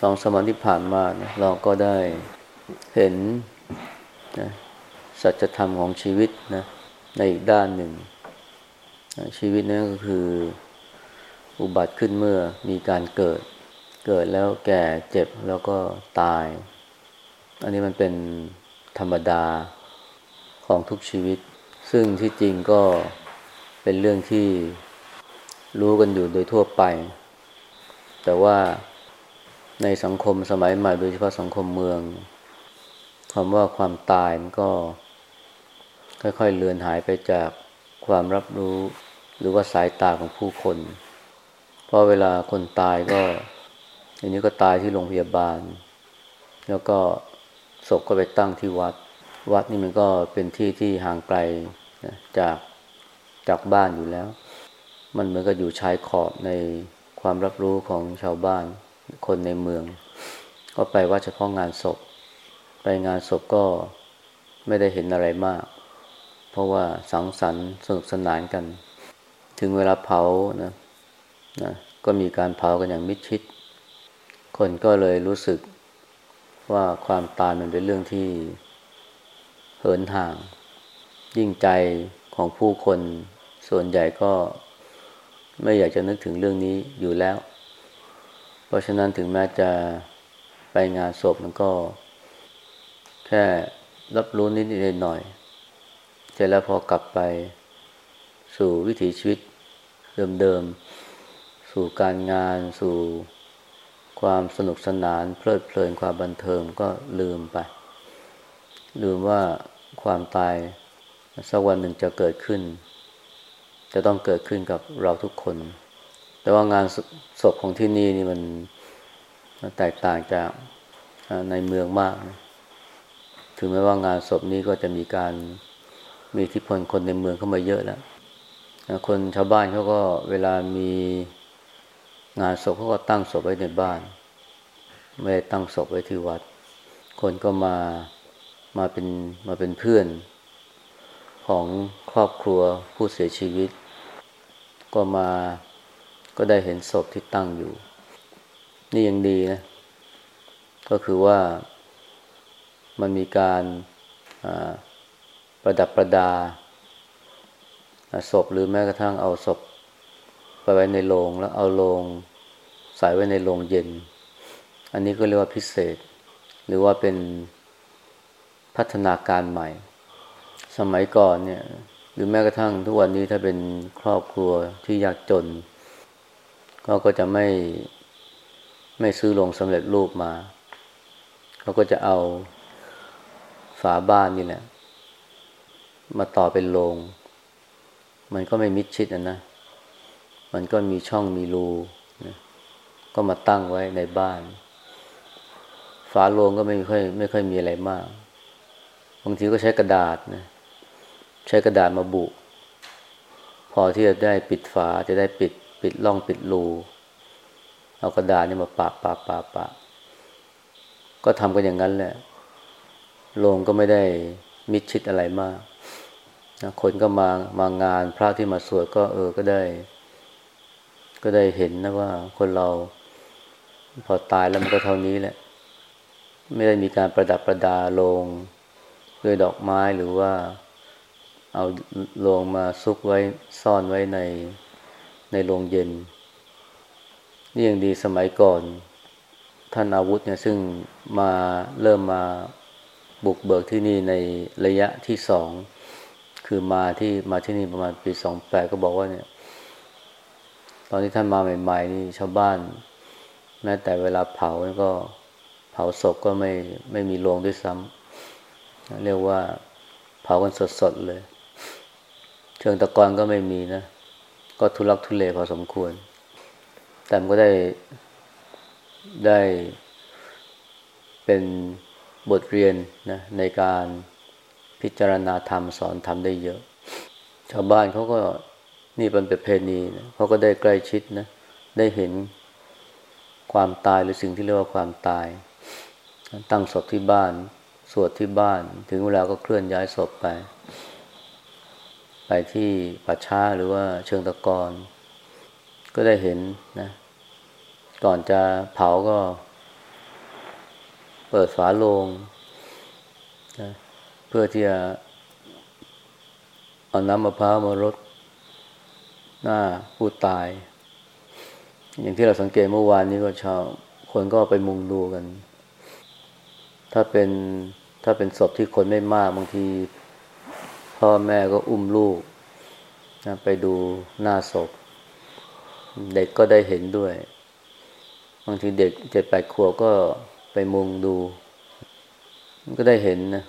สองสมัยที่ผ่านมานะเราก็ได้เห็นนะสัจธรรมของชีวิตนะในอีกด้านหนึ่งนะชีวิตนั้นก็คืออุบัติขึ้นเมื่อมีการเกิด เกิดแล้วแก่เจ็บแล้วก็ตาย อันนี้มันเป็นธรรมดาของทุกชีวิต ซึ่งที่จริงก็เป็นเรื่องที่รู้กันอยู่โดยทั่วไป แต่ว่า ในสังคมสมัยใหม่โดยเฉพาะสังคมเมืองคำว่าความตายมันก็ ค่อยๆเลือนหายไปจากความรับรู้ หรือว่าสายตาของผู้คน เพราะเวลาคนตายก็อันนี้ก็ตายที่โรงพยาบาล แล้วก็ศพก็ไปตั้งที่วัด วัดนี่มันก็เป็นที่ที่ห่างไกลจากจากบ้านอยู่แล้ว มันเหมือนกับอยู่ชายขอบในความรับรู้ของชาวบ้าน คนในเมือง ก็ไปว่าเฉพาะงานศพ ไปงานศพก็ไม่ได้เห็นอะไรมาก เพราะว่าสังสรรค์สนุกสนานกัน ถึงเวลาเผานะนะก็มีการเผากันอย่างมิดชิด คนก็เลยรู้สึกว่าความตายมันเป็นเรื่องที่เหินห่าง ยิ่งใจของผู้คนส่วนใหญ่ก็ไม่อยากจะนึกถึงเรื่องนี้อยู่แล้ว เพราะฉะนั้นถึงแม้จะไปงานศพมันก็ แค่รับรู้นิดนิดหน่อยเสร็จแล้วพอกลับไปสู่วิถีชีวิตเดิมๆ สู่การงานสู่ความสนุกสนาน เพลิดเพลินความบันเทิงก็ลืมไป ลืมว่าความตายสักวันหนึ่งจะเกิดขึ้น จะต้องเกิดขึ้นกับเราทุกคน แต่ว่างานศพของที่นี่นี่มันแตกต่างจากในเมืองมากนะถึงแม้ว่างานศพนี้ก็จะมีการมีอิทธิพลคนในเมืองเข้ามาเยอะแล้วคนชาวบ้านเขาก็เวลามีงานศพเขาก็ตั้งศพไว้ในบ้าน ไม่ได้ตั้งศพไว้ที่วัด คนก็มามาเป็นมาเป็นเพื่อนของครอบครัวผู้เสียชีวิต ก็มา ก็ได้เห็นศพที่ตั้งอยู่ นี่ยังดีนะ ก็คือว่ามันมีการประดับประดาศพหรือแม้กระทั่งเอาศพไปไว้ในโรงแล้วเอาโรงใส่ไว้ในโรงเย็น อันนี้ก็เรียกว่าพิเศษ หรือว่าเป็นพัฒนาการใหม่ สมัยก่อนเนี่ย หรือแม้กระทั่งทุกวันนี้ถ้าเป็นครอบครัวที่ยากจน เขาก็จะไม่ไม่ซื้อลงสำเร็จรูปมา เขาก็จะเอาฝาบ้านนี่แหละ มาต่อเป็นโรงมันก็ไม่มิดชิดนะนะ มันก็มีช่องมีรูนะก็มาตั้งไว้ในบ้าน ฝาโรงก็ไม่ค่อยไม่ค่อยมีอะไรมาก บางทีก็ใช้กระดาษนะ ใช้กระดาษมาบุ พอที่จะได้ปิดฝาจะได้ปิด ปิดล่องปิดรูเอากระดาษนี่มาปะปะปะปะ ก็ทำกันอย่างนั้นแหละโรงก็ไม่ได้มิดชิดอะไรมากนะคนก็มามางานพระที่มาสวดก็เออก็ได้ ก็ได้เห็นนะว่าคนเราพอตายแล้วมันก็เท่านี้แหละ ไม่ได้มีการประดับประดาโรงด้วยดอกไม้หรือว่าเอาโรงมาซุกไว้ซ่อนไว้ใน ในโรงเย็น นี่ยังดีสมัยก่อน ท่านอาวุธเนี่ยซึ่งมาเริ่มมาบุกเบิกที่นี่ในระยะที่สอง คือมาที่มาที่นี่ประมาณปีสองแปดก็บอกว่าเนี่ย ตอนที่ท่านมาใหม่ ๆ นี่ชาวบ้าน แม้แต่เวลาเผาก็เผาศพก็ไม่ไม่มีโรงด้วยซ้ำเรียกว่าเผากันสดๆเลย เชิงตะกอนก็ไม่มีนะ ก็ทุลักทุเลพอสมควร แต่มันก็ได้ได้เป็นบทเรียนนะในการพิจารณาธรรมสอนธรรมได้เยอะ ชาวบ้านเขาก็นี่เป็นประเพณีนะเขาก็ได้ใกล้ชิดนะ ได้เห็นความตายหรือสิ่งที่เรียกว่าความตาย ตั้งศพที่บ้าน สวดที่บ้าน ถึงเวลาก็เคลื่อนย้ายศพไป ไปที่ป่าช้าหรือว่าเชิงตะกอนก็ได้เห็นนะ ก่อนจะเผาก็ เปิดฝาโลงนะเพื่อที่จะเอาน้ำมะพร้าวมารดหน้าผู้ตาย อย่างที่เราสังเกตเมื่อวานนี้ก็ชาวคนก็ไปมุงดูกัน ถ้าเป็นถ้าเป็นศพที่คนไม่มากบางที พ่อแม่ก็อุ้มลูกนะไปดูหน้าศพ เด็กก็ได้เห็นด้วย บางทีเด็กเจ็ดแปดขวบก็ไปมุงดูก็ได้เห็นนะ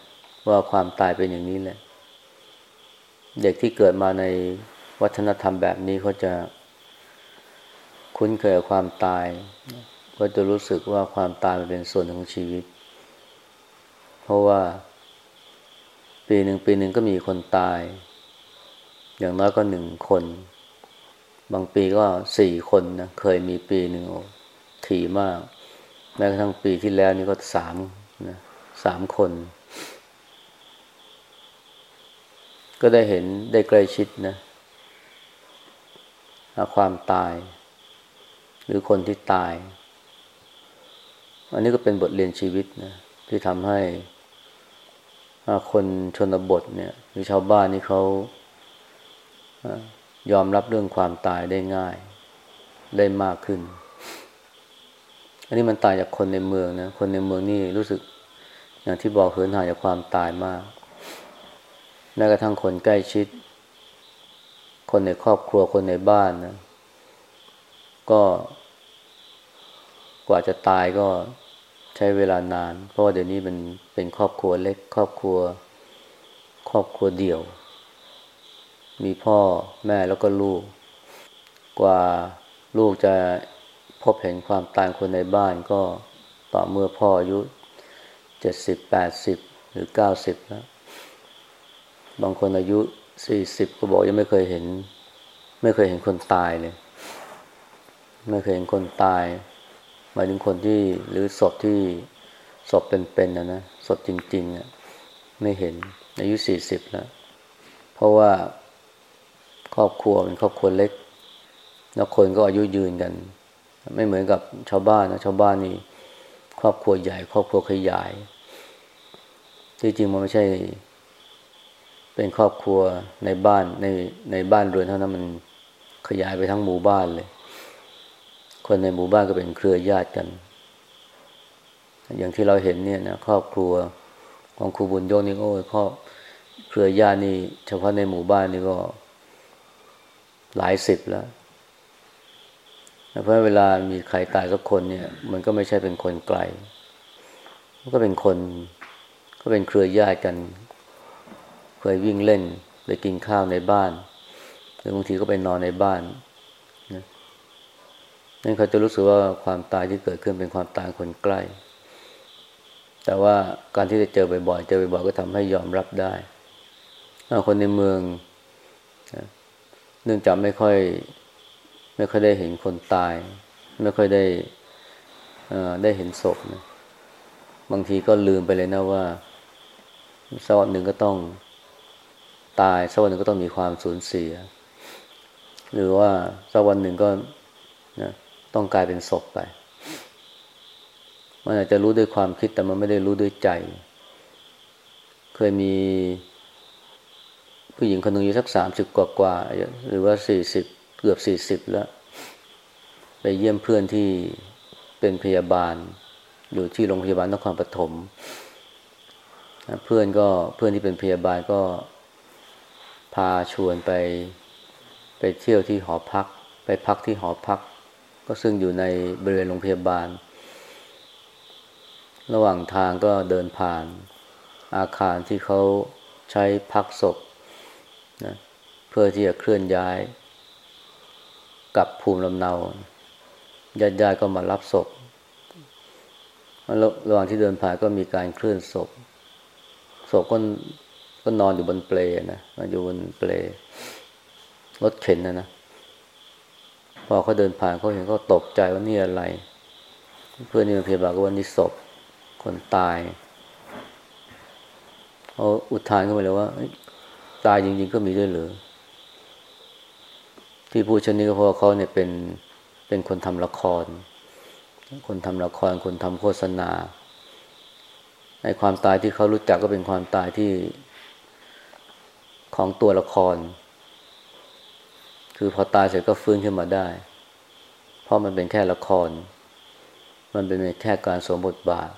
ว่าความตายเป็นอย่างนี้แหละ เด็กที่เกิดมาในวัฒนธรรมแบบนี้เขาจะคุ้นเคยกับความตาย ก็จะรู้สึกว่าความตายมันเป็นส่วนของชีวิต เพราะว่า ปีหนึ่งปีหนึ่งก็มีคนตาย อย่างน้อยก็หนึ่งคน บางปีก็สี่คนนะเคยมีปีหนึ่งถี่มาก แม้กระทั่งปีที่แล้วนี่ก็สามนะสามคน ก็ได้เห็นได้ใกล้ชิดนะความตาย หรือคนที่ตาย อันนี้ก็เป็นบทเรียนชีวิตนะที่ทำให้ คนชนบทเนี่ย หรือชาวบ้านนี่เขายอมรับเรื่องความตายได้ง่าย ได้มากขึ้น อันนี้มันตายจากคนในเมืองนะ คนในเมืองนี่รู้สึกอย่างที่บอกเหินห่างจากความตายมากแม้กระทั่งคนใกล้ชิด คนในครอบครัวคนในบ้านนะ ก็กว่าจะตายก็ ใช้เวลานาน เพราะว่าเดี๋ยวนี้มันเป็นครอบครัวเล็ก ครอบครัว ครอบครัวเดี่ยว มีพ่อแม่แล้วก็ลูก กว่าลูกจะพบเห็นความตายคนในบ้านก็ต่อเมื่อพ่ออายุเจ็ดสิบแปดสิบหรือเก้าสิบแล้วบางคนอายุสี่สิบก็บอกยังไม่เคยเห็น ไม่เคยเห็นคนตายเลย ไม่เคยเห็นคนตาย หมายถึงคนที่หรือศพที่ศพเป็นๆนะนะศพจริงๆอะไม่เห็นอายุสี่สิบแล้ว เพราะว่าครอบครัวเป็นครอบครัวเล็ก แล้วคนก็อายุยืนกัน ไม่เหมือนกับชาวบ้านนะชาวบ้านนี่ครอบครัวใหญ่ ครอบครัวขยาย ที่จริงมันไม่ใช่ เป็นครอบครัวในบ้านในในบ้านเรือนเท่านั้นมันขยายไปทั้งหมู่บ้านเลย คนในหมู่บ้านก็เป็นเครือญาติกัน อย่างที่เราเห็นเนี่ยนะครอบครัวของครูบุญโยนี่โอ้ยครอบเครือญาตินี่ เฉพาะในหมู่บ้านนี่ก็หลายสิบแล้วเพราะเวลามีใครตายสักคนเนี่ย มันก็ไม่ใช่เป็นคนไกล มันก็เป็นคน ก็เป็นเครือญาติกัน เคยวิ่งเล่นไปกินข้าวในบ้าน หรือบางทีก็ไปนอนในบ้าน นั่นเขาจะรู้สึกว่าความตายที่เกิดขึ้นเป็นความตายคนใกล้ แต่ว่าการที่จะเจอบ่อยๆ เจอบ่อยๆ ก็ทำให้ยอมรับได้ คนในเมือง เนื่องจากไม่ค่อย ไม่ค่อยได้เห็นคนตาย ไม่ค่อยได้ได้เห็นศพนะบางทีก็ลืมไปเลยนะว่าสักวันหนึ่งก็ต้องตายสักวันหนึ่งก็ต้องมีความสูญเสีย หรือว่าสักวันหนึ่งก็ ต้องกลายเป็นศพไป มันอาจจะรู้ด้วยความคิดแต่มันไม่ได้รู้ด้วยใจ เคยมี ผู้หญิงคนหนึ่งอายุสักสามสิบกว่ากว่าหรือว่าสี่สิบเกือบสี่สิบแล้ว ไปเยี่ยมเพื่อนที่เป็นพยาบาล อยู่ที่โรงพยาบาลนครปฐมเพื่อนก็เพื่อนที่เป็นพยาบาลก็พาชวนไปไปเที่ยวที่หอพัก ไปพักที่หอพัก ก็ซึ่งอยู่ในบริเวณโรงพยาบาล ระหว่างทางก็เดินผ่านอาคารที่เขาใช้พักศพนะเพื่อที่จะเคลื่อนย้ายกลับภูมิลำเนาญาติญาติก็มารับศพระหว่างที่เดินผ่านก็มีการเคลื่อนศพ ศพก็ก็นอนอยู่บนเปลนะอยู่บนเปลรถเข็นนะนะ พอเขาเดินผ่านเขาเห็นเขาตกใจว่านี่อะไร เพื่อนนี่พยาบาลก็ว่านี่ศพคนตายเขาอุทานขึ้นมาเลยว่าตายจริง ๆ ก็มีด้วยหรือที่พูดเช่นนี้ก็เพราะเขาเนี่ยเป็นเป็นคนทำละคร คนทำละคร คนทำโฆษณาไอ้ความตายที่เขารู้จักก็เป็นความตายที่ของตัวละคร คือพอตายเสร็จก็ฟื้นขึ้นมาได้ เพราะมันเป็นแค่ละคร มันเป็นแค่การสวมบทบาท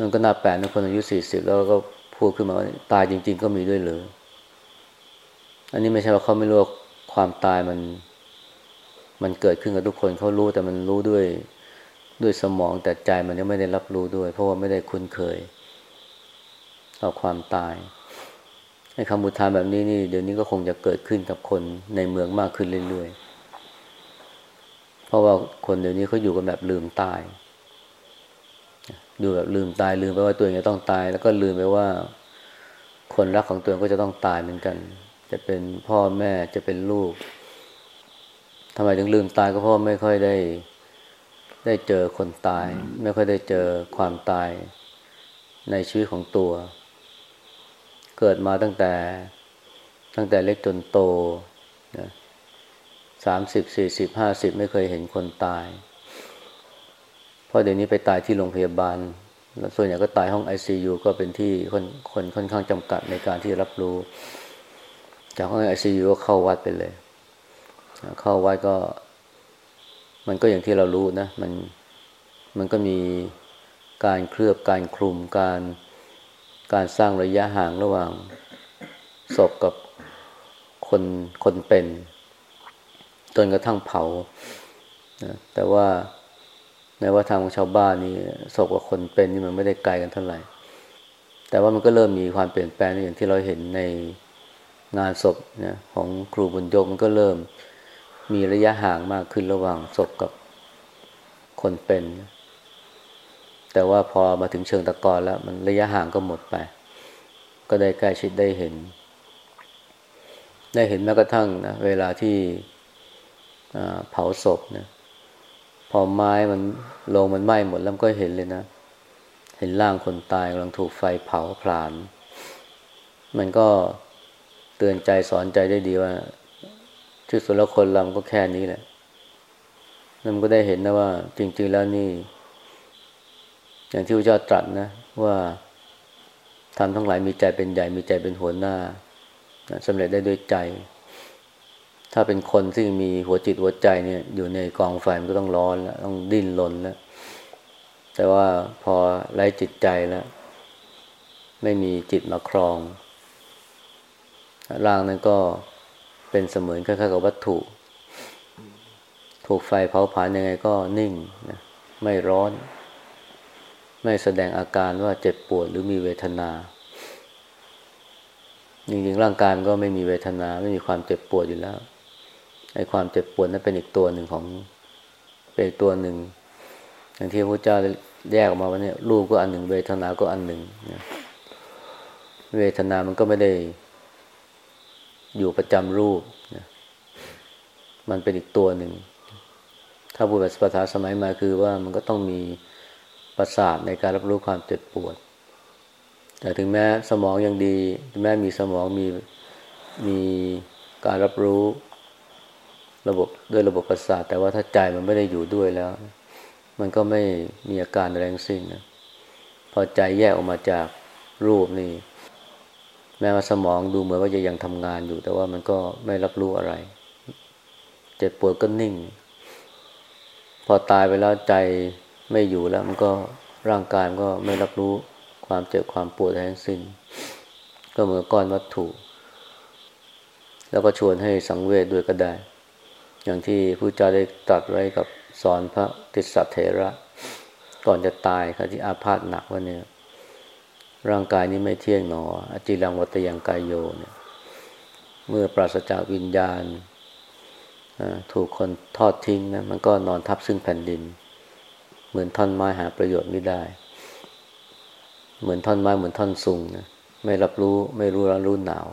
มันก็น่าแปลกนะคนอายุสี่สิบแล้วก็พูดขึ้นมาว่าตายจริง ๆ ก็มีด้วยเลยอันนี้ไม่ใช่ว่าเขาไม่รู้ความตายมัน มันเกิดขึ้นกับทุกคนเขารู้แต่มันรู้ด้วยด้วยสมองแต่ใจมันยังไม่ได้รับรู้ด้วย เพราะว่าไม่ได้คุ้นเคยต่อความตาย คำบุทานแบบนี้นี่เดี๋ยวนี้ก็คงจะเกิดขึ้นกับคนในเมืองมากขึ้นเรื่อยๆ เพราะว่าคนเดี๋ยวนี้เขาอยู่กันแบบลืมตาย ดูแบบลืมตายลืมไปว่าตัวเองจะต้องตาย แล้วก็ลืมไปว่า คนรักของตัวเองก็จะต้องตายเหมือนกัน จะเป็นพ่อแม่จะเป็นลูกทำไมถึงลืมตายก็เพราะไม่ค่อยได้ ได้เจอคนตาย ไม่ค่อยได้เจอความตายในชีวิตของตัว เกิดมาตั้งแต่ ตั้งแต่เล็กจนโตนะสามสิบสี่สิบห้าสิบไม่เคยเห็นคนตาย เพราะเดี๋ยวนี้ไปตายที่โรงพยาบาลแล้วส่วนใหญ่ก็ตายห้องไอซียูก็เป็นที่คนคนค่อนข้างจำกัดในการที่รับรู้ จากห้องไอซียูก็เข้าวัดไปเลย เข้าวัดก็ มันก็อย่างที่เรารู้นะ มันมันก็มีการเคลือบการคลุมการ การสร้างระยะห่างระหว่างศพกับคนคนเป็นจนกระทั่งเผานะแต่ว่าในว่าทางของชาวบ้านนี่ศพกับคนเป็นนี่มันไม่ได้ไกลกันเท่าไหร่ แต่ว่ามันก็เริ่มมีความเปลี่ยนแปลงอย่างที่เราเห็นในงานศพนะของครูบุญยมันก็เริ่มมีระยะห่างมากขึ้นระหว่างศพกับคนเป็น แต่ว่าพอมาถึงเชิงตะกอนแล้ว มันระยะห่างก็หมดไป ก็ได้ใกล้ชิดได้เห็น ได้เห็นแม้กระทั่งนะเวลาที่เผาศพนะพอไม้มันลงมันไหม้หมดแล้วก็เห็นเลยนะ เห็นร่างคนตายกำลังถูกไฟเผาผลาญมันก็เตือนใจสอนใจได้ดีว่าที่สุดแล้วคนเราก็แค่นี้แหละนั่นก็ได้เห็นนะว่า จริง ๆ แล้วนี่ อย่างที่พระเจ้าตรัสนะ ว่าทำทั้งหลายมีใจเป็นใหญ่มีใจเป็นหัวหน้าสำเร็จได้ด้วยใจ ถ้าเป็นคนที่มีหัวจิตหัวใจเนี่ย อยู่ในกองไฟมันก็ต้องร้อนแล้วต้องดิ้นรนแล้ว แต่ว่าพอไร้จิตใจแล้ว ไม่มีจิตมาครอง ร่างนั้นก็เป็นเสมือนคล้ายๆกับวัตถุ ถูกไฟเผาผลาญยังไงก็นิ่งนะไม่ร้อน ไม่แสดงอาการว่าเจ็บปวดหรือมีเวทนาจริงๆร่างกายมันก็ไม่มีเวทนา ไม่มีความเจ็บปวดอยู่แล้วไอ้ความเจ็บปวดนั้นเป็นอีกตัวหนึ่งของเป็นอีกตัวหนึ่งอย่างที่พระเจ้าแยกออกมาว่าเนี่ยรูปก็อันหนึ่ง เวทนาก็อันหนึ่งเวทนามันก็ไม่ได้อยู่ประจำรูปนะมันเป็นอีกตัวหนึ่ง ถ้าพูดแบบภาษาสมัยมาคือว่ามันก็ต้องมี ประสาทในการรับรู้ความเจ็บปวด แต่ถึงแม้สมองยังดีแม้มีสมองมีมีการรับรู้ระบบด้วยระบบประสาท แต่ว่าถ้าใจมันไม่ได้อยู่ด้วยแล้ว มันก็ไม่มีอาการแรงสิ้นนะพอใจแยกออกมาจากรูปนี่ แม้ว่าสมองดูเหมือนว่าจะยังทำงานอยู่ แต่ว่ามันก็ไม่รับรู้อะไร เจ็บปวดก็นิ่ง พอตายไปแล้วใจ ไม่อยู่แล้วมันก็ร่างกายมันก็ไม่รับรู้ความเจ็บความปวดทั้งสิ้น ก็เหมือนก้อนวัตถุ แล้วก็ชวนให้สังเวชด้วยก็ได้ อย่างที่ผู้เจ้าได้ตรัสไว้กับสอนพระติสสะเถระ ก่อนจะตายค่ะที่อาพาธหนักว่าเนี่ย ร่างกายนี้ไม่เที่ยงหนออจิรังวัตยังกายโยเนี่ย เมื่อปราศจากวิญญาณถูกคนทอดทิ้งนะมันก็นอนทับซึ่งแผ่นดิน เหมือนท่อนไม้หาประโยชน์ไม่ได้ เหมือนท่อนไม้เหมือนท่อนสุงนะไม่รับรู้ไม่รู้ร้อนรู้หนาว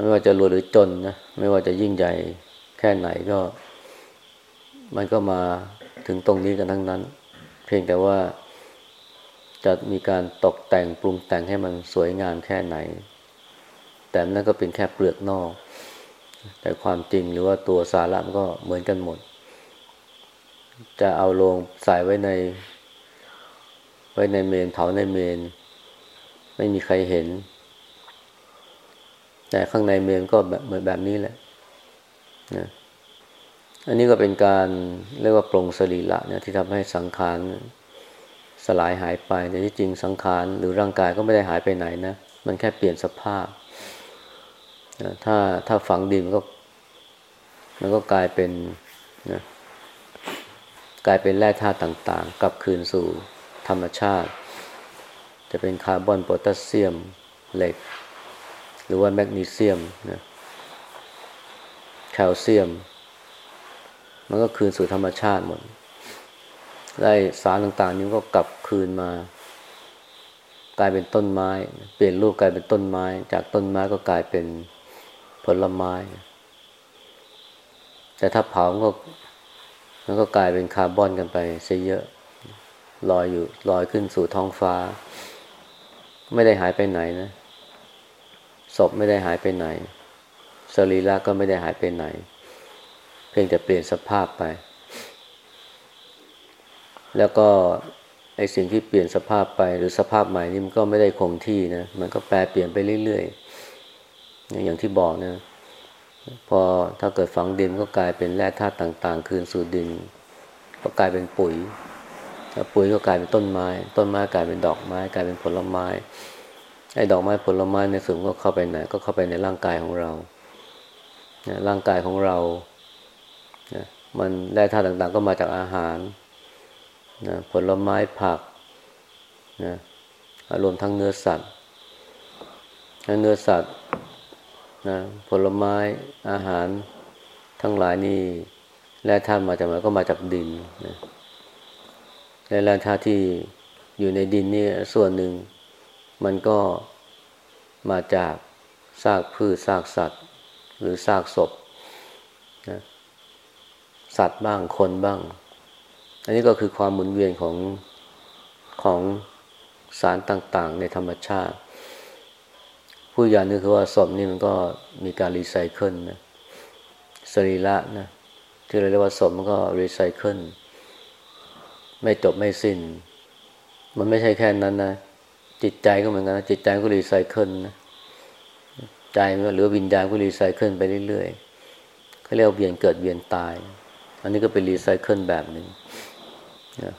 ไม่ว่าจะรวยหรือจนนะไม่ว่าจะยิ่งใหญ่แค่ไหนก็ มันก็มาถึงตรงนี้กันทั้งนั้น เพียงแต่ว่าจะมีการตกแต่งปรุงแต่งให้มันสวยงามแค่ไหน แต่นั่นก็เป็นแค่เปลือกนอก แต่ความจริงหรือว่าตัวสาระมันก็เหมือนกันหมด จะเอาลงใส่ไว้ใน ไว้ในเมนเผาในเมน ไม่มีใครเห็น แต่ข้างในเมนก็แบบเหมือนแบบนี้แหละนะอันนี้ก็เป็นการเรียกว่าปรงสรีระเนี่ยที่ทำให้สังขารสลายหายไป แต่ที่จริงสังขารหรือร่างกายก็ไม่ได้หายไปไหนนะ มันแค่เปลี่ยนสภาพนะถ้าถ้าฝังดินก็ มันก็กลายเป็นนะ กลายเป็นแร่ธาตุต่างๆ กลับคืนสู่ธรรมชาติ จะเป็นคาร์บอนโพแทสเซียมเหล็ก หรือว่าแมกนีเซียมนะแคลเซียม มันก็คืนสู่ธรรมชาติหมดได้สารต่างๆ นี้ก็กลับคืนมา กลายเป็นต้นไม้ เปลี่ยนรูปกลายเป็นต้นไม้ จากต้นไม้ก็กลายเป็นผลไม้ แต่ถ้าเผาก็ มันก็กลายเป็นคาร์บอนกันไปเสียเยอะลอยอยู่ลอยขึ้นสู่ท้องฟ้า ไม่ได้หายไปไหนนะศพไม่ได้หายไปไหน สรีระก็ไม่ได้หายไปไหน เพียงแต่เปลี่ยนสภาพไป แล้วก็ไอสิ่งที่เปลี่ยนสภาพไปหรือสภาพใหม่นี่มันก็ไม่ได้คงที่นะ มันก็แปลเปลี่ยนไปเรื่อยๆ อย่างที่บอกนะ พอถ้าเกิดฝังดินก็กลายเป็นแร่ธาตุต่าง ๆ คืนสู่ดิน ก็กลายเป็นปุ๋ยปุ๋ยก็กลายเป็นต้นไม้ ต้นไม้กลายเป็นดอกไม้ กลายเป็นผลไม้ไอ้ดอกไม้ผลไม้ในสูงก็เข้าไปไหนก็เข้าไปในร่างกายของเรานะร่างกายของเรานะมันแร่ธาตุต่างๆ ก็มาจากอาหารนะผลไม้ผักนะรวมทั้งเนื้อสัตว์เนื้อสัตว์ นะผลไม้อาหารทั้งหลายนี่แร่ธาตุมาจากไหนก็มาจากดินนะและแร่ธาตุที่อยู่ในดินนี่ส่วนหนึ่ง มันก็มาจากซากพืชซากสัตว์ หรือซากศพนะสัตว์บ้างคนบ้าง อันนี้ก็คือความหมุนเวียนของของสารต่าง ๆ ในธรรมชาติ พูดอย่างนึงคือว่าศพนี่มันก็มีการรีไซเคิลนะสรีระนะที่เราเรียกว่าศพมันก็รีไซเคิลไม่จบไม่สิ้น มันไม่ใช่แค่นั้นนะจิตใจก็เหมือนกันนะจิตใจก็รีไซเคิลนะใจมันหรือวิญญาณก็รีไซเคิลไปเรื่อยๆเขาเรียกเวียนเกิดเวียนตาย อันนี้ก็เป็นรีไซเคิลแบบหนึ่งนะ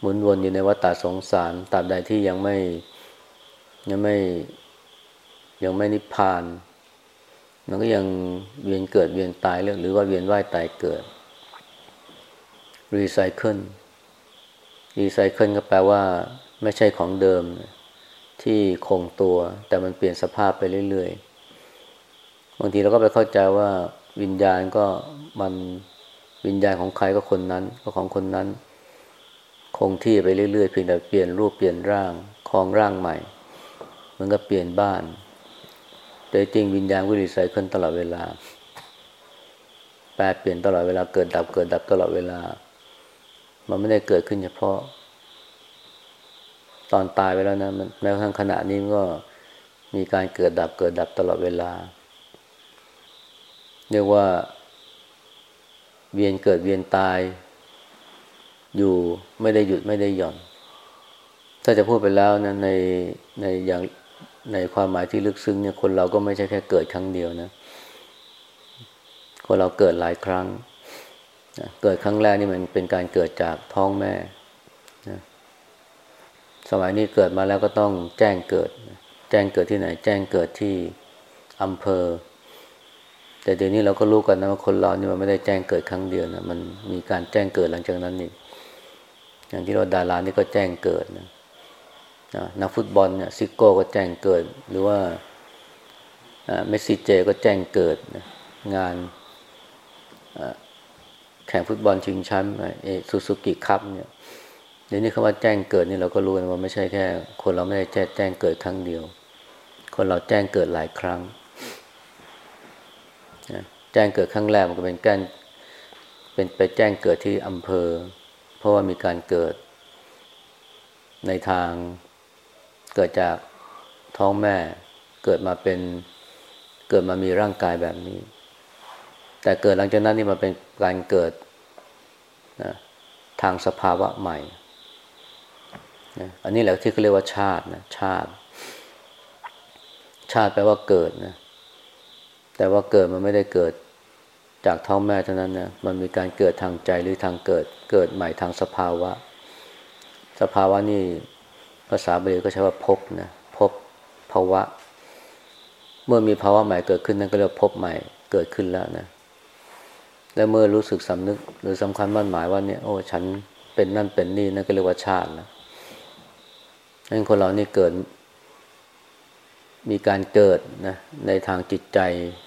หมุนวนอยู่ในวัฏฏะสงสารตราบใดที่ยังไม่ยังไม่ ยังไม่นิพพาน มันก็ยังเวียนเกิดเวียนตายเรื่องหรือว่าเวียนว่ายตายเกิดรีไซเคิลรีไซเคิลก็แปลว่า ไม่ใช่ของเดิม ที่คงตัว แต่มันเปลี่ยนสภาพไปเรื่อยๆ บางทีเราก็ไปเข้าใจว่าวิญญาณก็มันวิญญาณของใครก็คนนั้น ก็ของคนนั้น คงที่ไปเรื่อยๆเพียงแต่เปลี่ยนรูปเปลี่ยนร่างครองร่างใหม่ มันก็เปลี่ยนบ้าน แต่จริงวิญญาณก็รีไซเคิลตลอดเวลา แปลเปลี่ยนตลอดเวลาเกิดดับเกิดดับตลอดเวลา มันไม่ได้เกิดขึ้นเฉพาะ ตอนตายไปแล้วนะมันแม้กระทั่งขณะนี้ก็มีการเกิดดับเกิดดับตลอดเวลา เรียกว่า เวียนเกิดเวียนตาย อยู่ไม่ได้หยุดไม่ได้หย่อน ถ้าจะพูดไปแล้วนะในในอย่าง ในความหมายที่ลึกซึ้งเนี่ยคนเราก็ไม่ใช่แค่เกิดครั้งเดียวนะ คนเราเกิดหลายครั้งนะเกิดครั้งแรกนี่มันเป็นการเกิดจากท้องแม่นะสมัยนี้เกิดมาแล้วก็ต้องแจ้งเกิด แจ้งเกิดที่ไหน แจ้งเกิดที่อำเภอ แต่เดี๋ยวนี้เราก็รู้กันนะว่าคนเรานี่มันไม่ได้แจ้งเกิดครั้งเดียวนะ มันมีการแจ้งเกิดหลังจากนั้นนี่ อย่างที่เราดารานี่ก็แจ้งเกิดนะ นักฟุตบอลเนี่ยซิโก้ก็แจ้งเกิด หรือว่าเมสซี่เจก็แจ้งเกิดงานแข่งฟุตบอลชิงแชมป์เอซูซูกิคัพเนี่ยเดี๋ยวนี้คำว่าแจ้งเกิดนี่เราก็รู้นะว่าไม่ใช่แค่ คนเราไม่ได้แจ้งแจ้งเกิดครั้งเดียว คนเราแจ้งเกิดหลายครั้งแจ้งเกิดครั้งแรกมันก็เป็นแก้งเป็นไปแจ้งเกิดที่อำเภอ เพราะว่ามีการเกิดในทาง เกิดจากท้องแม่เกิดมาเป็นเกิดมามีร่างกายแบบนี้ แต่เกิดหลังจากนั้นนี่มันเป็นการเกิดนะทางสภาวะใหม่นะอันนี้แหละที่เขาเรียกว่าชาตินะชาติ ชาติแปลว่าเกิดนะแต่ว่าเกิดมันไม่ได้เกิดจากท้องแม่เท่านั้นนะมันมีการเกิดทางใจหรือทางเกิดเกิดใหม่ทางสภาวะ สภาวะนี่ ภาษาบาลีก็ใช้ว่าพบนะพบภาวะ เมื่อมีภาวะใหม่เกิดขึ้นนั่นก็เรียกพบใหม่เกิดขึ้นแล้วนะ และเมื่อรู้สึกสำนึกหรือสำคัญมั่นหมายว่าเนี่ยโอ้ฉันเป็นนั่นเป็นนี่นั่นก็เรียกว่าชาตินะนั่นคนเรานี่เกิด มีการเกิดนะในทางจิตใจ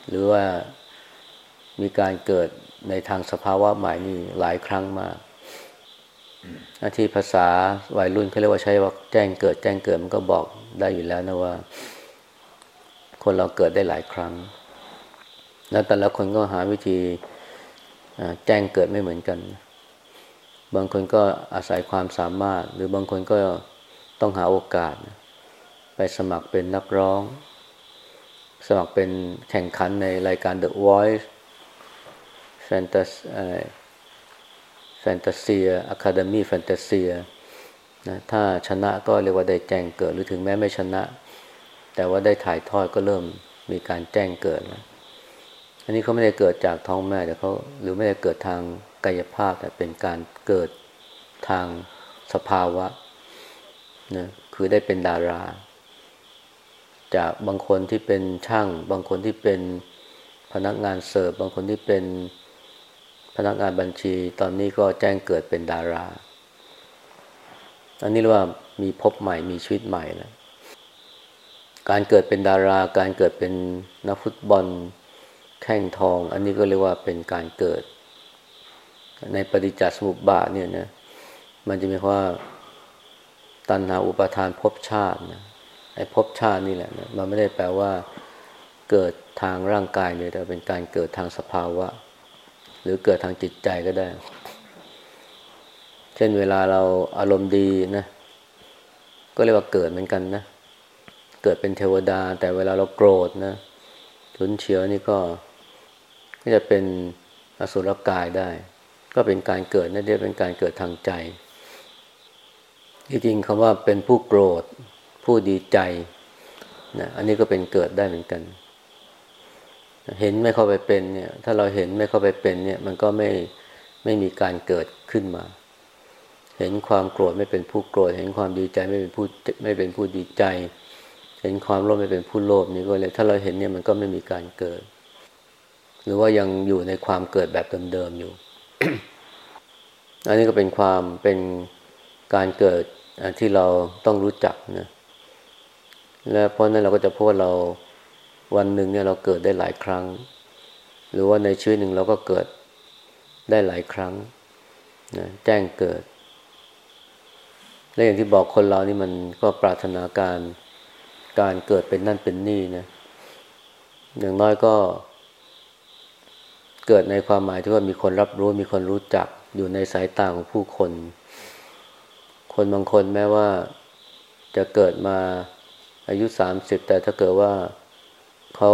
หรือว่ามีการเกิดในทางสภาวะใหม่นี่หลายครั้งมาก ที่ภาษาวัยรุ่นเขาเรียกว่าใช้ว่าแจ้งเกิด แจ้งเกิดมันก็บอกได้อยู่แล้วนะว่า คนเราเกิดได้หลายครั้ง แล้วแต่ละคนก็หาวิธีแจ้งเกิดไม่เหมือนกัน บางคนก็อาศัยความสามารถ หรือบางคนก็ต้องหาโอกาส ไปสมัครเป็นนักร้อง สมัครเป็นแข่งขันในรายการ The Voice แฟนตาอะไร แฟนตาเซียอะคาเดมีแฟนตาเซียนะถ้าชนะก็เรียกว่าได้แจ้งเกิดหรือถึงแม้ไม่ชนะ แต่ว่าได้ถ่ายทอดก็เริ่มมีการแจ้งเกิดแล้วอันนี้เขาไม่ได้เกิดจากท้องแม่แต่เขาหรือไม่ได้เกิดทางกายภาพแต่เป็นการเกิดทางสภาวะนะคือได้เป็นดารา จากบางคนที่เป็นช่าง บางคนที่เป็นพนักงานเสิร์ฟบางคนที่เป็น พนักงานบัญชีตอนนี้ก็แจ้งเกิดเป็นดารา อันนี้เรียกว่ามีพบใหม่มีชีวิตใหม่แล้วการเกิดเป็นดารา การเกิดเป็นนักฟุตบอลแข่งทอง อันนี้ก็เรียกว่าเป็นการเกิด ในปฏิจจสมุปบาทเนี่ยนะมันจะมีว่าตัณหาอุปทานภพชาตินะไอ้ภพชาตินี่แหละนะมันไม่ได้แปลว่าเกิดทางร่างกายเลยแต่เป็นการเกิดทางสภาวะ หรือเกิดทางจิตใจก็ได้ เช่นเวลาเราอารมณ์ดีนะ ก็เรียกว่าเกิดเหมือนกันนะ เกิดเป็นเทวดา แต่เวลาเราโกรธนะทุนเฉียวนี่ก็ก็จะเป็นอสุรกายได้ ก็เป็นการเกิดนั่นเรียกเป็นการเกิดทางใจจริงๆคำว่าเป็นผู้โกรธ ผู้ดีใจนะอันนี้ก็เป็นเกิดได้เหมือนกัน เห็นไม่เข้าไปเป็นเนี่ย ถ้าเราเห็นไม่เข้าไปเป็นเนี่ย มันก็ไม่ไม่มีการเกิดขึ้นมา เห็นความโกรธไม่เป็นผู้โกรธ เห็นความดีใจไม่เป็นผู้ไม่เป็นผู้ดีใจ เห็นความโลภไม่เป็นผู้โลภนี่ก็เลย ถ้าเราเห็นเนี่ยมันก็ไม่มีการเกิด หรือว่ายังอยู่ในความเกิดแบบเดิมๆอยู่ อันนี้ก็เป็นความเป็นการเกิดที่เราต้องรู้จักนะและเพราะนั้นเราก็จะพบว่าเรา วันหนึ่งเนี่ยเราเกิดได้หลายครั้ง หรือว่าในชีวิตหนึ่งเราก็เกิดได้หลายครั้งนะแจ้งเกิด และอย่างที่บอกคนเรานี่มันก็ปรารถนาการการเกิดเป็นนั่นเป็นนี่นะอย่างน้อยก็ เกิดในความหมายที่ว่ามีคนรับรู้มีคนรู้จักอยู่ในสายตาของผู้คน คนบางคนแม้ว่าจะเกิดมาอายุสามสิบแต่ถ้าเกิดว่า เขา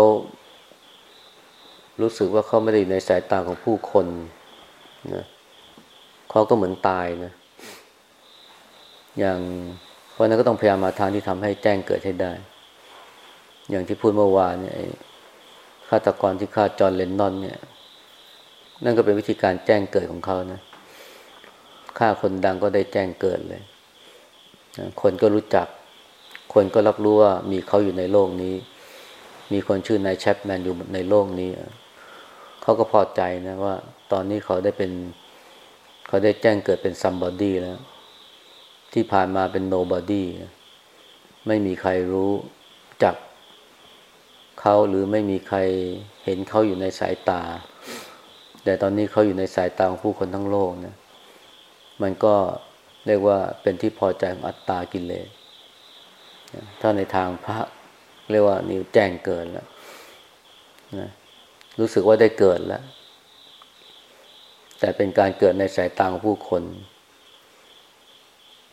รู้สึกว่าเขาไม่ได้อยู่ในสายตาของผู้คนนะเขาก็เหมือนตายนะ อย่างเพราะนั้นก็ต้องพยายามมาทางที่ทำให้แจ้งเกิดให้ได้ อย่างที่พูดเมื่อวานเนี่ยฆาตกรที่ฆ่าจอร์เลนนอนเนี่ย นั่นก็เป็นวิธีการแจ้งเกิดของเขานะฆ่าคนดังก็ได้แจ้งเกิดเลย คนก็รู้จัก คนก็รับรู้ว่ามีเขาอยู่ในโลกนี้ มีคนชื่อนายแชปแมนอยู่ในโลกนี้เขาก็พอใจนะว่า ตอนนี้เขาได้เป็น เขาได้แจ้งเกิดเป็น somebody แล้ว ที่ผ่านมาเป็น nobody ไม่มีใครรู้จักเขาหรือไม่มีใครเห็นเขาอยู่ในสายตา แต่ตอนนี้เขาอยู่ในสายตาของผู้คนทั้งโลกนะ มันก็เรียกว่าเป็นที่พอใจของอัตตากิเลสถ้าในทางพระ เรียกว่านิวแจ้งเกิดแล้วนะรู้สึกว่าได้เกิดแล้ว แต่เป็นการเกิดในสายตาของผู้คน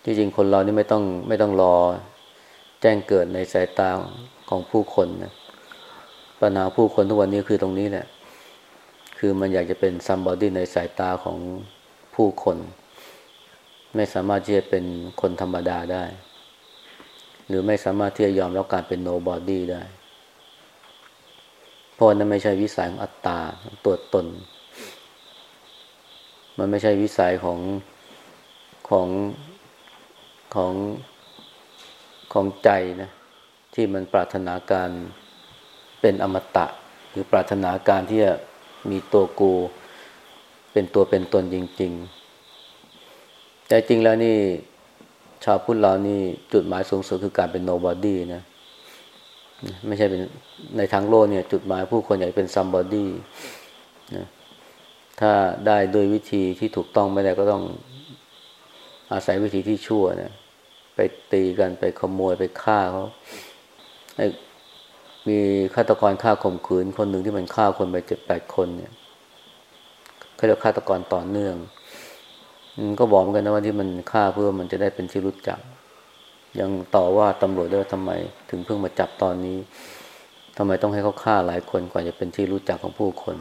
ที่จริงคนเรานี่ไม่ต้องไม่ต้องรอ แจ้งเกิดในสายตาของผู้คนนะปัญหาผู้คนทุกวันนี้คือตรงนี้แหละ คือมันอยากจะเป็นซัมบอดี้ในสายตาของผู้คน ไม่สามารถที่จะเป็นคนธรรมดาได้ หรือไม่สามารถที่จะยอมรับการเป็นโนบอดี้ได้ เพราะนั้นไม่ใช่วิสัยของอัตตาตัวตน มันไม่ใช่วิสัยของของของของใจนะ ที่มันปรารถนาการเป็นอมตะ หรือปรารถนาการที่จะมีตัวกู เป็นตัวเป็นตนจริง ๆ แต่จริงแล้วนี่ ชาวพุทธเรานี่จุดหมายสูงสุดคือการเป็น nobody นะ ไม่ใช่เป็นในทางโลกเนี่ย จุดหมายผู้คนอยากเป็น somebody นะถ้าได้โดยวิธีที่ถูกต้องไม่ได้ก็ต้องอาศัยวิธีที่ชั่วนะไปตีกันไปขโมยไปฆ่าเขาไอ้มีฆาตกรฆ่าข่มขืนคนหนึ่งที่มันฆ่าคนไปเจ็ดแปดคนเนี่ยเขาเรียกฆาตกรต่อเนื่อง ก็บอกเหมือนกันนะว่าที่มันฆ่าเพื่อมันจะได้เป็นที่รู้จัก ยังต่อว่าตำรวจด้วยทำไม ถึงเพิ่งมาจับตอนนี้ทำไมต้องให้เขาฆ่าหลายคนกว่าจะเป็นที่รู้จักของผู้คน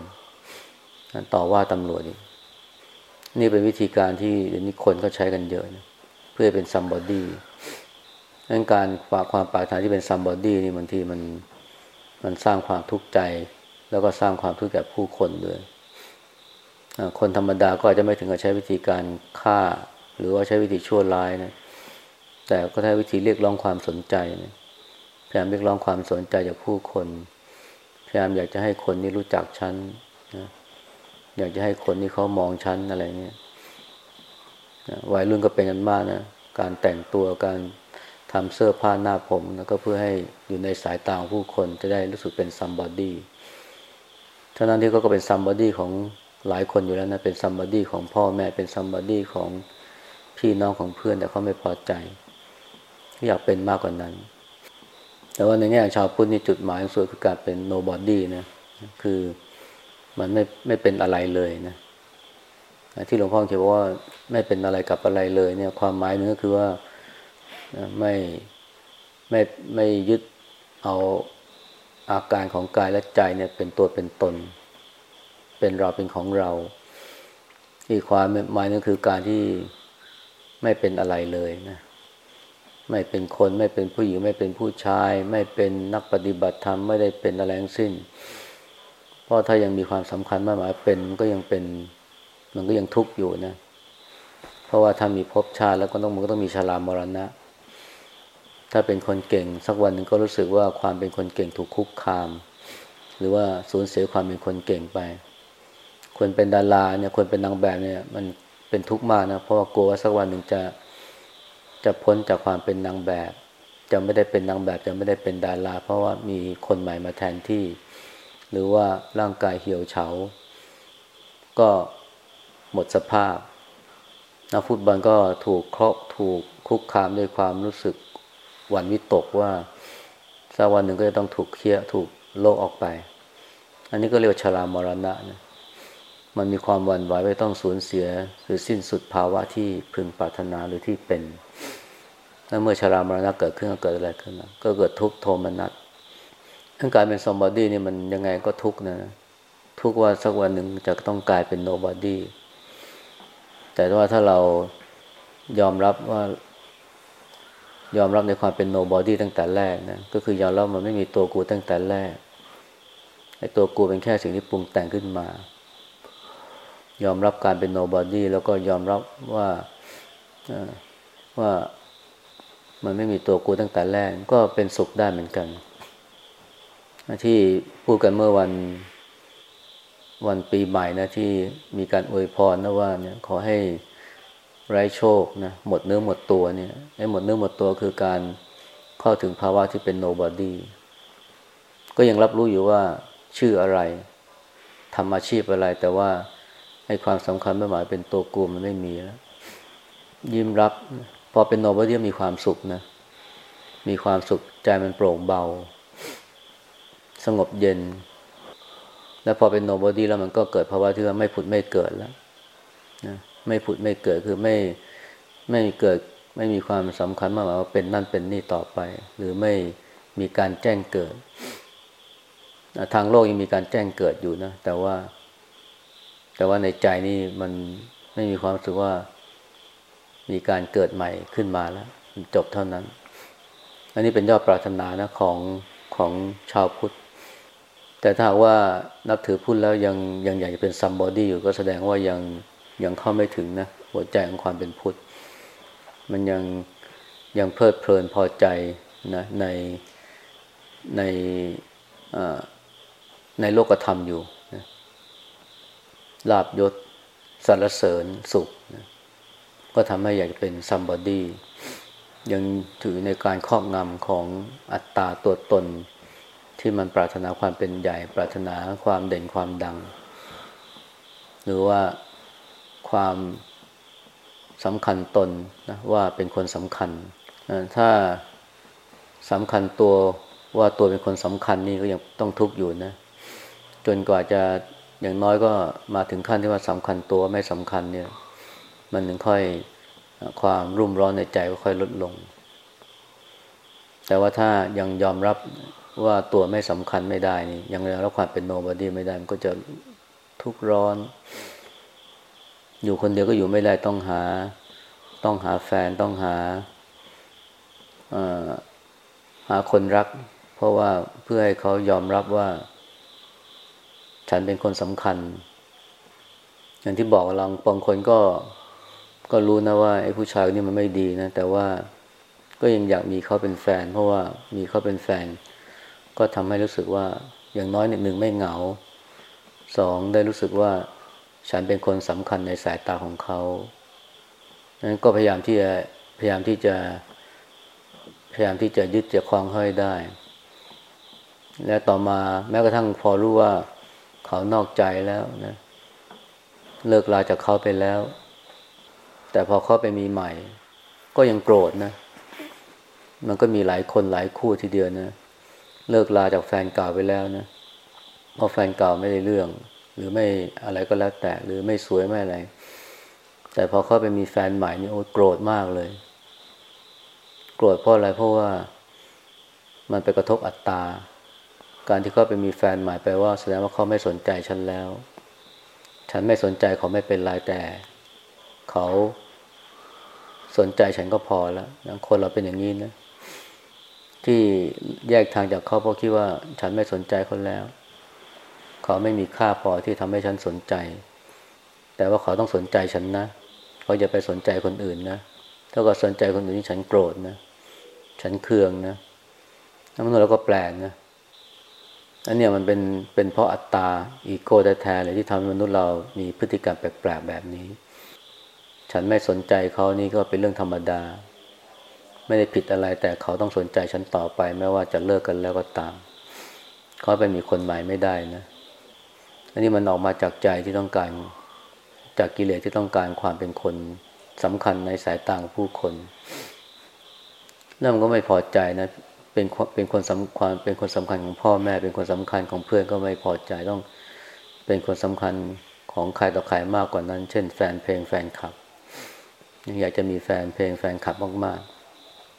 ต่อว่าตำรวจนี่นี่เป็นวิธีการที่เดี๋ยวนี้คนก็ใช้กันเยอะนะเพื่อเป็นซัมบอดี้ดังการฝากความปรารถนาที่เป็นซัมบอดี้นี่บางทีมันมันสร้างความทุกข์ใจ แล้วก็สร้างความทุกข์แก่ผู้คนด้วย คนธรรมดาก็อาจจะไม่ถึงกับใช้วิธีการฆ่า หรือว่าใช้วิธีชั่วร้ายนะแต่ก็ใช้วิธีเรียกร้องความสนใจนะพยายามเรียกร้องความสนใจจากผู้คนพยายามอยากจะให้คนนี้รู้จักฉันนะอยากจะให้คนนี้เขามองฉันอะไรเงี้ยวัยรุ่นก็เป็นกันมากนะการแต่งตัวการทำเสื้อผ้าหน้าผมนะก็เพื่อให้อยู่ในสายตาของผู้คนจะได้รู้สึกเป็น somebody ทั้งๆ ที่ก็เป็น somebody ของ หลายคนอยู่แล้วนะเป็น somebody ของพ่อแม่เป็น somebody ของพี่น้องของเพื่อนแต่เขาไม่พอใจอยากเป็นมากกว่านั้น แต่ว่าในแง่ชาวพุทธนี่จุดหมายสุดคือการเป็น nobody นะคือมันไม่ไม่เป็นอะไรเลยนะที่หลวงพ่อเขียนว่าไม่เป็นอะไรกับอะไรเลยเนี่ย ความหมายนึงก็คือว่าไม่ไม่ไม่ยึดเอาอาการของกายและใจเนี่ยเป็นตัวเป็นตน เป็นเราเป็นของเราอีกความหมายนึงคือการที่ไม่เป็นอะไรเลยนะไม่เป็นคนไม่เป็นผู้หญิงไม่เป็นผู้ชาย ไม่เป็นนักปฏิบัติธรรมไม่ได้เป็นอะไรทั้งสิ้น เพราะถ้ายังมีความสำคัญมากหมายเป็นมันก็ยังเป็นมันก็ยังทุกข์อยู่นะ เพราะว่าถ้ามีภพชาติแล้วก็ต้องมันก็ต้องมีชรามรณะ ถ้าเป็นคนเก่งสักวันหนึ่งก็รู้สึกว่าความเป็นคนเก่งถูกคุกคาม หรือว่าสูญเสียความเป็นคนเก่งไป คนเป็นดาราเนี่ยคนเป็นนางแบบเนี่ย มันเป็นทุกข์มากนะเพราะว่ากลัวว่าสักวันหนึ่งจะจะพ้นจากความเป็นนางแบบ จะไม่ได้เป็นนางแบบ จะไม่ได้เป็นดารา เพราะว่ามีคนใหม่มาแทนที่ หรือว่าร่างกายเหี่ยวเฉา ก็หมดสภาพนักฟุตบอลก็ถูกเคราะถูกคุกคามด้วยความรู้สึกหวั่นวิตกว่าสักวันหนึ่งก็จะต้องถูกเคลียถูกโลกออกไป อันนี้ก็เรียกว่าชรามรณะนะ มันมีความหวั่นไหวไปต้องสูญเสีย หรือสิ้นสุดภาวะที่พึงปรารถนาหรือที่เป็นแล้วเมื่อชรามรณะเกิดขึ้นก็เกิดอะไรขึ้นนะก็เกิดทุกข์โทมนัสทั้งการเป็น somebody นี่มันยังไงก็ทุกข์นะ ทุกข์ว่าสักวันหนึ่งจะต้องกลายเป็น nobody แต่ว่าถ้าเรายอมรับว่ายอมรับในความเป็น nobody ตั้งแต่แรกนะก็คือยอมรับมันไม่มีตัวกูตั้งแต่แรกไอ้ตัวกูเป็นแค่สิ่งที่ปรุงแต่งขึ้นมา ยอมรับการเป็น nobody แล้วก็ยอมรับว่าว่ามันไม่มีตัวกูตั้งแต่แรก ก็เป็นสุขได้เหมือนกัน ที่พูดกันเมื่อวันวันปีใหม่นะที่มีการอวยพรนะว่าเนี่ยขอให้ไร้โชคนะหมดเนื้อหมดตัวเนี่ยไอ้หมดเนื้อหมดตัวคือการเข้าถึงภาวะที่เป็น nobody ก็ยังรับรู้อยู่ว่าชื่ออะไรทำอาชีพอะไรแต่ว่า ให้ความสำคัญมั่นหมายเป็นตัวกูมันไม่มีแล้ว ยิ้มรับ พอเป็น nobody มีความสุขนะ มีความสุขใจมันโปร่งเบา สงบเย็น แล้วพอเป็น nobody แล้วมันก็เกิดภาวะที่ว่าไม่ผุดไม่เกิดแล้วนะไม่ผุดไม่เกิดคือไม่ไม่เกิดไม่มีความสำคัญหมายว่าเป็นนั่นเป็นนี่ต่อไป หรือไม่มีการแจ้งเกิด ทางโลกยังมีการแจ้งเกิดอยู่นะ แต่ว่า แต่ว่าในใจนี่มันไม่มีความรู้สึกว่า มีการเกิดใหม่ขึ้นมาแล้วจบเท่านั้น อันนี้เป็นยอดปรารถนานะของของชาวพุทธ แต่ถ้าว่านับถือพุทธแล้วยังยังอยากจะเป็น somebody อยู่ก็แสดงว่ายังยังเข้าไม่ถึงนะหัวใจของความเป็นพุทธ มันยังยังเพลิดเพลินพอใจนะในในในโลกธรรมอยู่ ลาบยศสรรเสริญสุขนะก็ทำให้อยากเป็นซัมบอดี้ยังถือในการครอบงำของอัตตาตัวตน ที่มันปรารถนาความเป็นใหญ่ ปรารถนาความเด่นความดัง หรือว่าความสำคัญตนนะว่าเป็นคนสำคัญถ้าสำคัญตัวว่าตัวเป็นคนสำคัญนี่ก็ยังต้องทุกข์อยู่นะ จนกว่าจะ อย่างน้อยก็มาถึงขั้นที่ว่าสำคัญตัวไม่สำคัญเนี่ย มันถึงค่อยความรุ่มร้อนในใจก็ค่อยลดลง แต่ว่าถ้ายังยอมรับว่าตัวไม่สำคัญไม่ได้นี่ยังยอมรับความเป็นโนบอดี้ไม่ได้ มันก็จะทุกข์ร้อน อยู่คนเดียวก็อยู่ไม่ได้ต้องหา ต้องหาแฟนต้องหาหาคนรัก เพราะว่าเพื่อให้เขายอมรับว่า ฉันเป็นคนสำคัญ อย่างที่บอกเราบางคนก็ก็รู้นะว่าไอ้ผู้ชายนี่มันไม่ดีนะ แต่ว่าก็ยังอยากมีเขาเป็นแฟน เพราะว่ามีเขาเป็นแฟน ก็ทำให้รู้สึกว่าอย่างน้อยหนึ่งไม่เหงาสองได้รู้สึกว่าฉันเป็นคนสำคัญในสายตาของเขานั้นก็พยายามที่จะพยายามที่จะพยายามที่จะยึดจะคล้องห้อยได้ และต่อมาแม้กระทั่งพอรู้ว่า เขานอกใจแล้วนะ เลิกลาจากเขาไปแล้ว แต่พอเขาไปมีใหม่ ก็ยังโกรธนะ มันก็มีหลายคนหลายคู่ทีเดียวนะ เลิกลาจากแฟนเก่าไปแล้วนะพราะแฟนเก่าไม่ได้เรื่อง หรือไม่อะไรก็แล้วแต่หรือไม่สวยไม่อะไร แต่พอเขาไปมีแฟนใหม่นี่โอ้โกรธมากเลย โกรธเพราะอะไรเพราะว่า มันไปกระทบอัตตา การที่เขาไปมีแฟนใหม่แปลว่าแสดงว่าเขาไม่สนใจฉันแล้ว ฉันไม่สนใจเขาไม่เป็นไรแต่ เขาสนใจฉันก็พอแล้วคนเราเป็นอย่างนี้นะ ที่แยกทางจากเขาเพราะคิดว่า ฉันไม่สนใจคนแล้ว เขาไม่มีค่าพอที่ทำให้ฉันสนใจ แต่ว่าเขาต้องสนใจฉันนะเขาจะไปสนใจคนอื่นนะถ้าก็สนใจคนอื่นที่ฉันโกรธนะ ฉันเคืองนะแล้วมนุษย์เราก็แปลกนะ อันนี้มันเป็นเป็นเพราะอัตตาอีโก้แท้ๆเลยที่ทำให้มนุษย์เรามีพฤติกรรมแปลกๆแบบนี้ ฉันไม่สนใจเขานี่ก็เป็นเรื่องธรรมดา ไม่ได้ผิดอะไรแต่เขาต้องสนใจฉันต่อไปแม้ว่าจะเลิกกันแล้วก็ตามเขาไปมีคนใหม่ไม่ได้นะ อันนี้มันออกมาจากใจที่ต้องการจากกิเลสที่ต้องการความเป็นคนสำคัญในสายตางผู้คนแล้วมันก็ไม่พอใจนะ เป็นเป็นคนสำคัญ เป็นคนสำคัญของพ่อแม่ เป็นคนสำคัญของเพื่อนก็ไม่พอใจต้องเป็นคนสำคัญของใครต่อใครมากกว่านั้น เช่น แฟนเพลงแฟนคลับอยากจะมีแฟนเพลงแฟนคลับมาก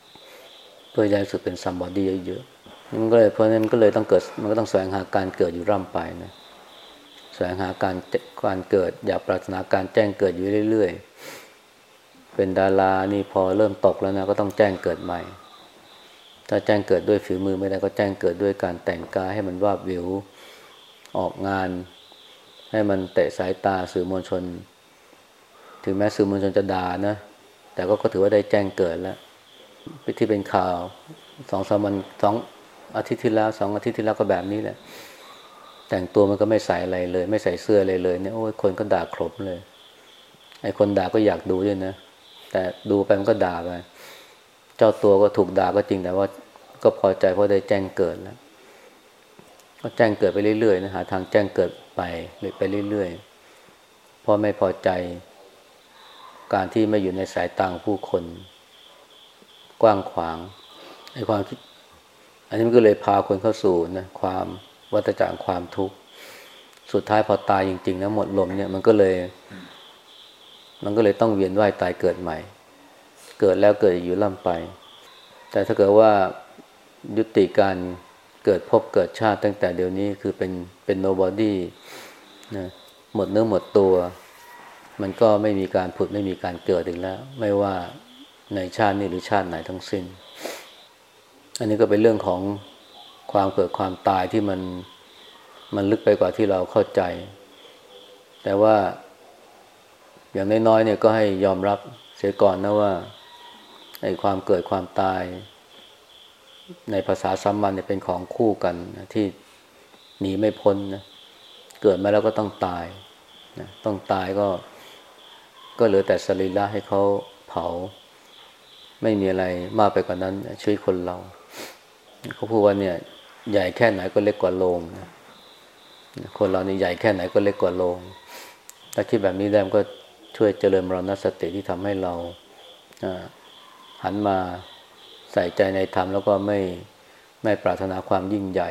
ๆเพื่อจะสึกเป็นซัมบอดี้เยอะๆมันก็เลยเพราะนั้นมันก็เลยต้องเกิดมันก็ต้องแสวงหาการเกิดอยู่ร่ำไปนะแสวงหาการการเกิด อยากปรารถนาการแจ้งเกิดอยู่เรื่อย ๆ เป็นดารานี่พอเริ่มตกแล้วนะก็ต้องแจ้งเกิดใหม่ ถ้าแจ้งเกิดด้วยฝีมือไม่ได้ก็แจ้งเกิดด้วยการแต่งกายให้มันวาบวิวออกงาน ให้มันเตะสายตาสื่อมวลชน ถึงแม้สื่อมวลชนจะด่านะ แต่ก็ก็ถือว่าได้แจ้งเกิดแล้วที่เป็นข่าวสองสามวันสองอาทิตย์ที่แล้วสองอาทิตย์ที่แล้วก็แบบนี้แหละ แต่งตัวมันก็ไม่ใส่อะไรเลย ไม่ใส่เสื้ออะไรเลยเนี่ยโอ้ยคนก็ด่าครบเลยไอ้คนด่าก็อยากดูด้วยนะแต่ดูไปมันก็ด่าไป เจ้าตัวก็ถูกด่าก็จริงแต่ว่าก็พอใจเพราะได้แจ้งเกิดแล้วก็แจ้งเกิดไปเรื่อยๆนะหาทางแจ้งเกิดไปไปเรื่อยๆเพราะไม่พอใจ การที่ไม่อยู่ในสายตาผู้คน กว้างขวางไอ้ความคิดอันนี้มันก็เลยพาคนเข้าสู่นะความวัฏจักรความทุกข์สุดท้ายพอตายจริงๆนะหมดลมเนี่ยมันก็เลย มันก็เลยต้องเวียนว่ายตายเกิดใหม่ เกิดแล้วเกิดอยู่ล่ำไป แต่ถ้าเกิดว่ายุติการเกิดภพเกิดชาติตั้งแต่เดี๋ยวนี้คือเป็นเป็น nobody นะหมดเนื้อหมดตัว มันก็ไม่มีการผุดไม่มีการเกิดอีกแล้ว ไม่ว่าในชาตินี้หรือชาติไหนทั้งสิ้น อันนี้ก็เป็นเรื่องของความเกิดความตายที่มันมันลึกไปกว่าที่เราเข้าใจ แต่ว่าอย่างน้อยๆเนี่ยก็ให้ยอมรับเสียก่อนนะว่า ไอ้ความเกิดความตาย ในภาษาสามัญเนี่ยเป็นของคู่กันนะที่หนีไม่พ้นนะเกิดมาแล้วก็ต้องตายนะต้องตายก็ก็เหลือแต่สรีระให้เขาเผา ไม่มีอะไรมากไปกว่านั้นชีวิตคนเราเขาพูดว่าเนี่ย ใหญ่แค่ไหนก็เล็กกว่าโลงนะคนเรานี่ใหญ่แค่ไหนก็เล็กกว่าโลงถ้าคิดแบบนี้ได้มันก็ช่วยเจริญมรณสติที่ทำให้เรา หันมาใส่ใจในธรรมแล้วก็ไม่ไม่ปรารถนาความยิ่งใหญ่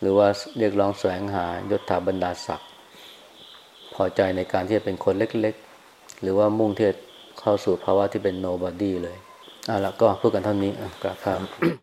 หรือว่าเรียกร้องแสวงหายศถาบรรดาศักดิ์พอใจในการที่จะเป็นคนเล็กๆ หรือว่ามุ่งที่จะเข้าสู่ภาวะที่เป็นโนบอดี้เลยเอาละก็พูดกันเท่านี้กราบครับ